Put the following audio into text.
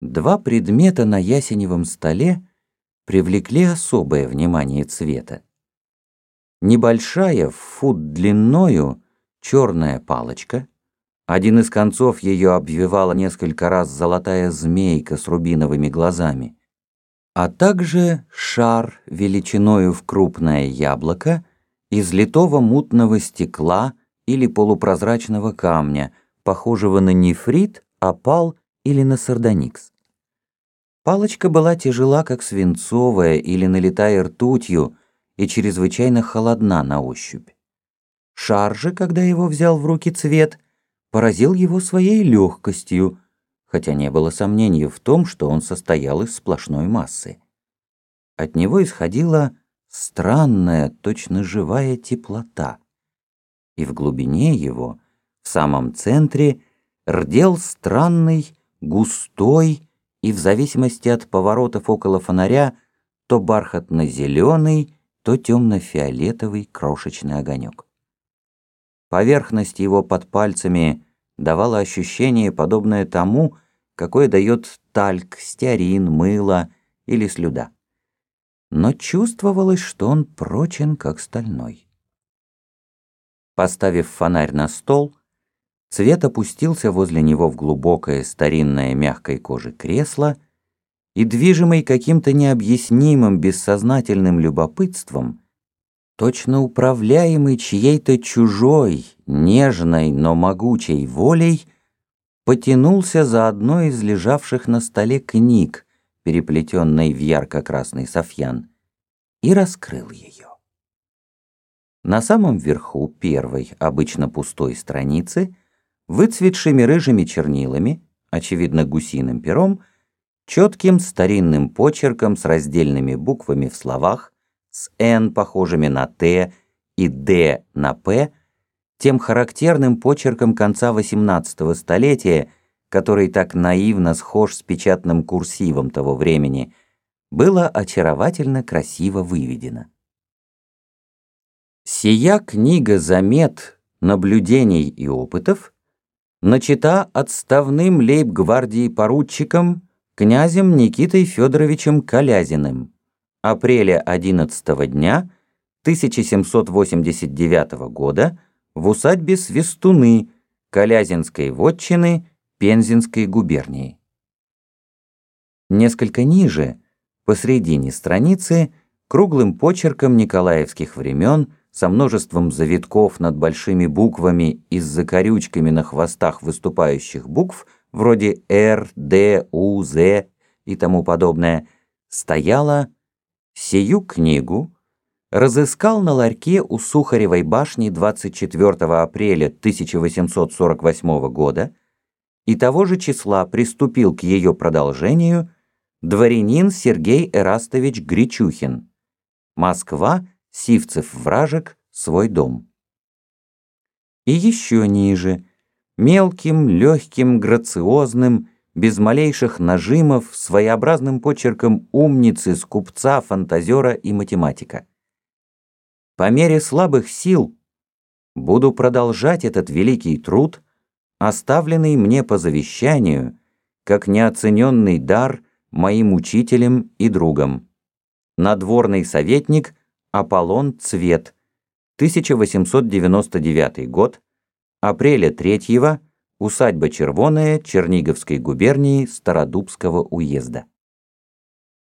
Два предмета на ясеневом столе привлекли особое внимание цвета. Небольшая, в фут длиною, черная палочка, один из концов ее обвивала несколько раз золотая змейка с рубиновыми глазами, а также шар величиною в крупное яблоко из литого мутного стекла или полупрозрачного камня, похожего на нефрит, опал или на сардоникс. Палочка была тяжела, как свинцовая или налитая ртутью, и чрезвычайно холодна на ощупь. Шар же, когда его взял в руки цвет — поразил его своей легкостью, хотя не было сомнений в том, что он состоял из сплошной массы. От него исходила странная, точно живая теплота, и в глубине его, в самом центре, рдел странный, густой и в зависимости от поворотов около фонаря то бархатно-зеленый, то темно-фиолетовый крошечный огонек. Поверхность его под пальцами давала ощущение, подобное тому, какое дает тальк, стеарин, мыло или слюда. Но чувствовалось, что он прочен, как стальной. Поставив фонарь на стол, Цвет опустился возле него в глубокое старинное мягкой кожи кресло и, движимый каким-то необъяснимым бессознательным любопытством, точно управляемый чьей-то чужой, нежной, но могучей волей, потянулся за одной из лежавших на столе книг, переплетенной в ярко-красный софьян, и раскрыл ее. На самом верху первой, обычно пустой страницы, выцветшими рыжими чернилами, очевидно гусиным пером, четким старинным почерком с раздельными буквами в словах, с «Н» похожими на «Т» и «Д» на «П», тем характерным почерком конца XVIII столетия, который так наивно схож с печатным курсивом того времени, было очаровательно красиво выведено. Сия книга замет, наблюдений и опытов начата отставным лейб-гвардии поручиком князем Никитой Федоровичем Колязиным апреля 11 дня 1789 года в усадьбе Свистуны Колязинской вотчины Пензенской губернии. Несколько ниже, посредине страницы, круглым почерком николаевских времен со множеством завитков над большими буквами и с закорючками на хвостах выступающих букв, вроде «Р», «Д», «У», «З» и тому подобное, стояла Сию книгу разыскал на ларьке у Сухаревой башни 24 апреля 1848 года и того же числа приступил к ее продолжению дворянин Сергей Эрастович Гречухин. Москва, Сивцев-Вражек, свой дом. И еще ниже, мелким, легким, грациозным, без малейших нажимов, своеобразным почерком умницы, скупца, фантазера и математика. По мере слабых сил буду продолжать этот великий труд, оставленный мне по завещанию, как неоцененный дар моим учителем и другом. Надворный советник Аполлон Цвет, 1899 год, апреля 3 -го, Усадьба Червоная Черниговской губернии Стародубского уезда.